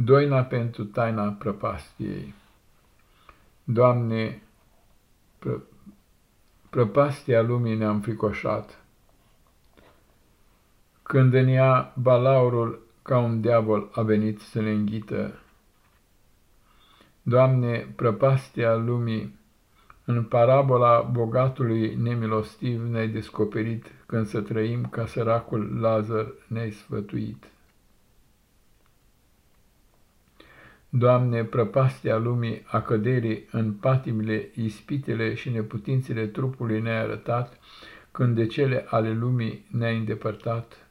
Doina pentru taina prăpastiei. Doamne, pră, prăpastia lumii ne-am fricoșat. Când în ea balaurul ca un diavol a venit să ne înghită. Doamne, prăpastia lumii, în parabola bogatului nemilostiv ne-ai descoperit când să trăim ca săracul Lazar ne-ai sfătuit. Doamne, prăpastia lumii, a căderii în patimile, ispitele și neputințele trupului ne-ai arătat, când de cele ale lumii ne-ai îndepărtat.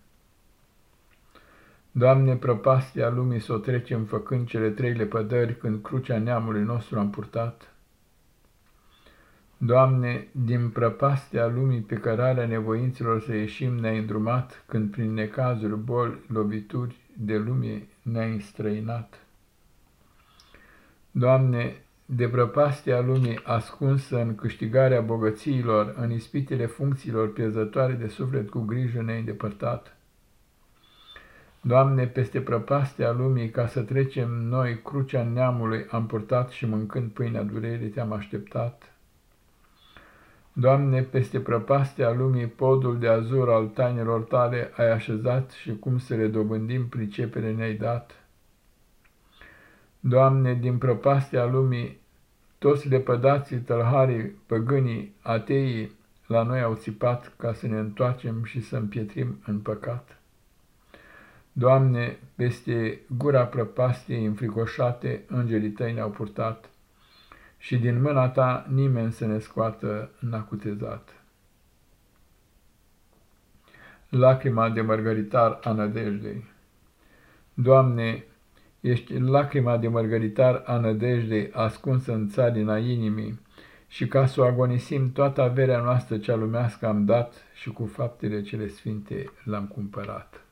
Doamne, prăpastia lumii să o trecem făcând cele trei lepădări, când crucea neamului nostru am purtat. Doamne, din prăpastia lumii pe cărarea nevoinților să ieșim ne-ai îndrumat, când prin necazuri, boli, lovituri de lume ne-ai înstrăinat. Doamne, de prăpastia lumii ascunsă în câștigarea bogățiilor, în ispitele funcțiilor pierzătoare de suflet cu grijă ne-ai îndepărtat. Doamne, peste prăpastia lumii, ca să trecem noi, crucea neamului am purtat și mâncând pâinea durerii te-am așteptat. Doamne, peste prăpastia lumii, podul de azur al tainelor tale ai așezat și cum să le dobândim pricepere ne-ai dat. Doamne, din prăpastia lumii, toți lepădații, tălharii, păgânii, ateii, la noi au țipat ca să ne întoarcem și să împietrim în păcat. Doamne, peste gura prăpastiei înfricoșate, îngerii tăi ne-au purtat și din mâna ta nimeni să ne scoată n-a cutezat. Lacrima de mărgăritar a nădejdei Doamne, ești lacrima de mărgăritar a nădejdei ascunsă în țarina inimii, și ca să o agonisim, toată averea noastră cea lumească am dat și cu faptele cele sfinte l-am cumpărat.